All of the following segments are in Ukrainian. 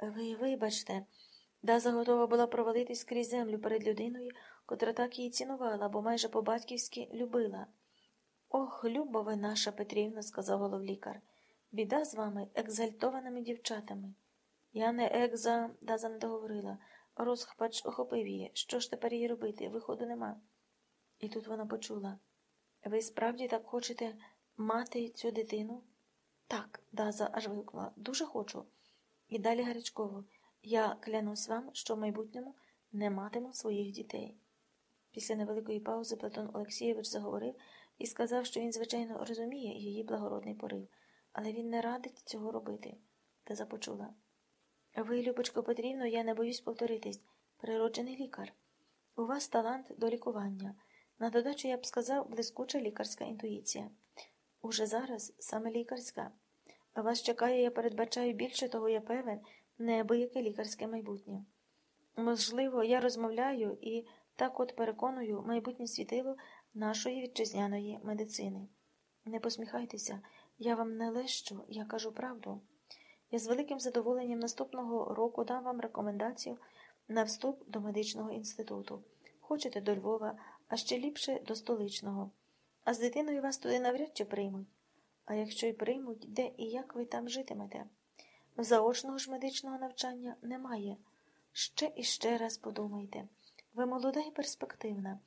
Ви вибачте, Даза готова була провалитись крізь землю перед людиною, котра так її цінувала, бо майже по-батьківськи любила. Ох, любо ви наша Петрівна, сказав головлікар. Біда з вами, екзальтованими дівчатами. Я не екза, Даза не договорила. Розхпач охопив її. Що ж тепер їй робити? Виходу нема. І тут вона почула. Ви справді так хочете мати цю дитину? Так, Даза аж вигукнула. Дуже хочу. І далі гарячково. Я клянусь вам, що в майбутньому не матиму своїх дітей. Після невеликої паузи Платон Олексійович заговорив і сказав, що він, звичайно, розуміє її благородний порив, але він не радить цього робити. Та започула. Ви, Любочко Петрівно, я не боюсь повторитись, природжений лікар. У вас талант до лікування. На додачу, я б сказав, блискуча лікарська інтуїція. Уже зараз саме лікарська. А вас чекає, я передбачаю більше того, я певен, неабияке лікарське майбутнє. Можливо, я розмовляю і так от переконую майбутнє світило нашої вітчизняної медицини. Не посміхайтеся, я вам не лещу, я кажу правду. Я з великим задоволенням наступного року дам вам рекомендацію на вступ до медичного інституту. Хочете до Львова, а ще ліпше до столичного. А з дитиною вас туди навряд чи приймуть. А якщо й приймуть, де і як ви там житимете? Заочного ж медичного навчання немає. Ще і ще раз подумайте. Ви молода і перспективна.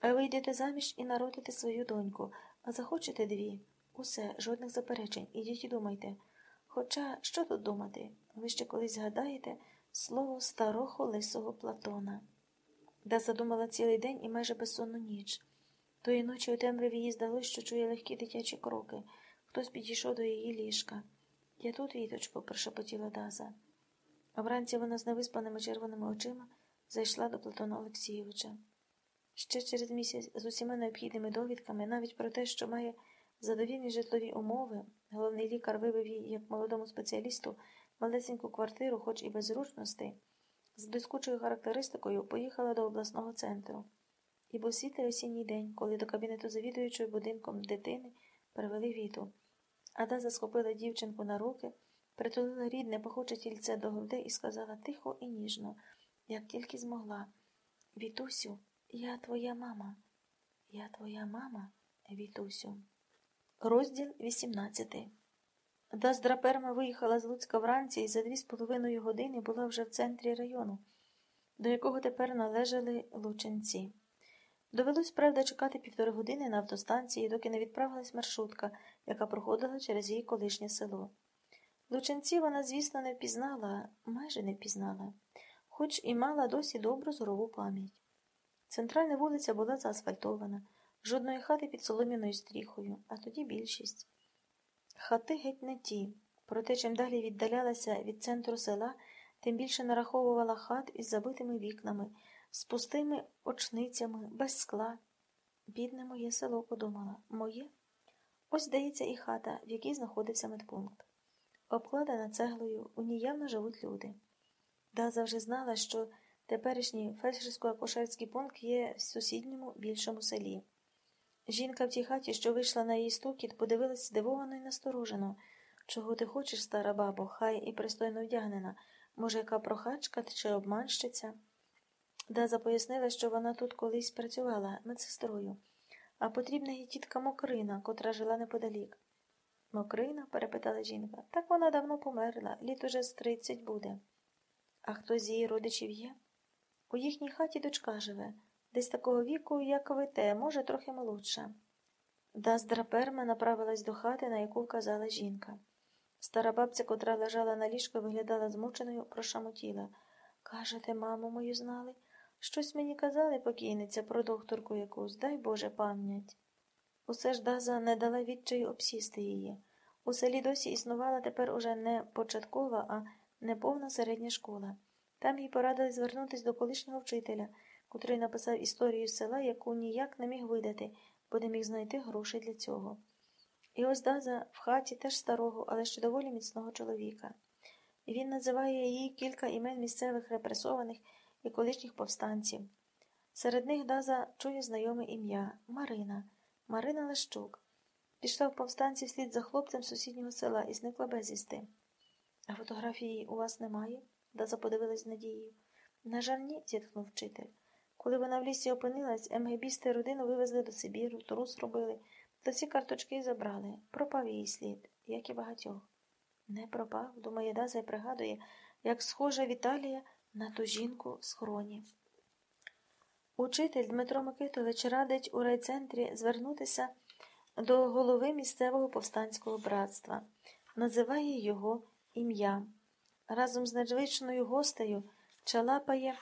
А ви йдете заміж і народите свою доньку, а захочете дві. Усе, жодних заперечень. Ідіть і думайте. Хоча що тут думати? Ви ще колись згадаєте слово старого лисого Платона. Да задумала цілий день і майже безсонну ніч. Тої ночі у темряві їй здалося, що чує легкі дитячі кроки. Хтось підійшов до її ліжка. Я тут, віточко, прошепотіла Даза. А вранці вона з невиспаними червоними очима зайшла до Платона Олексійовича. Ще через місяць з усіма необхідними довідками, навіть про те, що має задовільні житлові умови, головний лікар вивів їй, як молодому спеціалісту, малесеньку квартиру, хоч і без зручностей, з блискучою характеристикою поїхала до обласного центру. І був світлий осінній день, коли до кабінету завідуючої будинком дитини привели віту. Адаза схопила дівчинку на руки, притулила рідне, пахуче тільце до грудей і сказала тихо і ніжно, як тільки змогла. Вітусю, я твоя мама. Я твоя мама, Вітусю. Розділ 18 Даздра Перма виїхала з Луцька вранці і за дві з половиною години була вже в центрі району, до якого тепер належали лученці. Довелось, правда, чекати півтори години на автостанції, доки не відправилась маршрутка, яка проходила через її колишнє село. Лученці вона, звісно, не впізнала, майже не впізнала, хоч і мала досі добру зорову пам'ять. Центральна вулиця була заасфальтована, жодної хати під солом'яною стріхою, а тоді більшість. Хати геть не ті, проте чим далі віддалялася від центру села, тим більше нараховувала хат із забитими вікнами з пустими очницями, без скла. Бідне моє село подумала моє? Ось здається і хата, в якій знаходився медпункт. Обкладена цеглою, у ній явно живуть люди. Даза вже знала, що теперішній фельдшерсько-акушерський пункт є в сусідньому більшому селі. Жінка в тій хаті, що вийшла на її стукіт, подивилась здивовано і насторожено. Чого ти хочеш, стара бабо, хай і пристойно вдягнена, може, яка прохачка чи обманщиця? Даза пояснила, що вона тут колись працювала медсестрою, а потрібна їй тітка Мокрина, котра жила неподалік. Мокрина? перепитала жінка. Так вона давно померла, літ уже з тридцять буде. А хто з її родичів є? У їхній хаті дочка живе, десь такого віку, як ви те, може, трохи молодша. Даздра Перма направилась до хати, на яку вказала жінка. Стара бабця, котра лежала на ліжку, виглядала змученою, прошамотіла. Кажете, маму мою знали? Щось мені казали, покійниця, про докторку якусь, дай Боже пам'ять. Усе ж Даза не дала відчаю обсісти її. У селі досі існувала тепер уже не початкова, а неповна середня школа. Там їй порадили звернутися до колишнього вчителя, котрий написав історію села, яку ніяк не міг видати, бо не міг знайти грошей для цього. І ось Даза в хаті теж старого, але ще доволі міцного чоловіка. Він називає її кілька імен місцевих репресованих і колишніх повстанців. Серед них Даза чує знайоме ім'я Марина, Марина Лещук. Пішла в повстанці вслід за хлопцем сусіднього села і зникла безвісти. А фотографії у вас немає? Даза подивилась з надією. На жаль, ні, зітхнув вчитель. Коли вона в лісі опинилась, МГБісти родину вивезли до Сибіру, трус робили, то ці карточки забрали. Пропав її слід, як і багатьох. Не пропав, думає Даза і пригадує, як схожа Віталія на ту жінку в схороні. Учитель Дмитро Микитович радить у райцентрі звернутися до голови місцевого повстанського братства, називає його ім'я. Разом з надзвичною гостею чалапає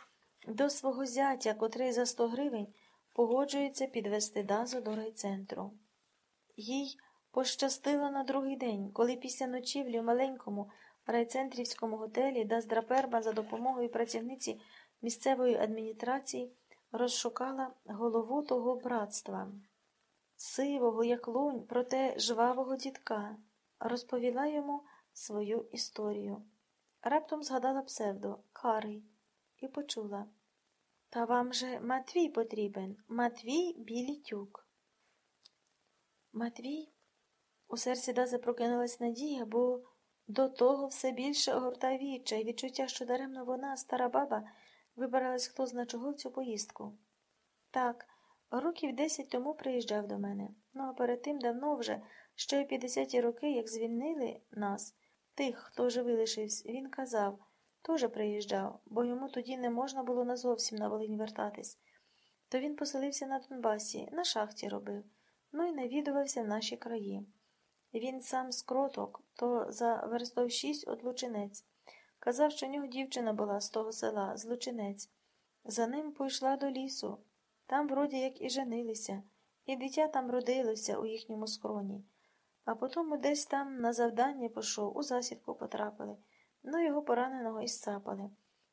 до свого зятя, котрий за 100 гривень погоджується підвести дазу до райцентру. Їй пощастило на другий день, коли після ночівлі в маленькому райцентрівському готелі Даздраперба за допомогою працівниці місцевої адміністрації розшукала голову того братства, сивого, як лунь, проте жвавого дітка, розповіла йому свою історію. Раптом згадала псевдо Карий і почула. Та вам же Матвій потрібен, Матвій Білітюк. Матвій? У серці Дази прокинулась надія, бо до того все більше огортав відчай, відчуття, що даремно вона, стара баба, вибиралась хто зна чого в цю поїздку. Так, років десять тому приїжджав до мене. Ну а перед тим давно вже, ще й 50-ті роки, як звільнили нас, тих, хто живий лишився, він казав, теж приїжджав, бо йому тоді не можна було назовсім на Волинь вертатись. То він поселився на Донбасі, на шахті робив, ну і навідувався в наші краї. Він сам з кроток, то за верстов шість от Лучинець. Казав, що в нього дівчина була з того села, з Лучинець. За ним пойшла до лісу. Там, вроді, як і женилися, і дитя там родилося у їхньому схроні. А потім десь там на завдання пішов, у засідку потрапили, ну його пораненого і сцапали.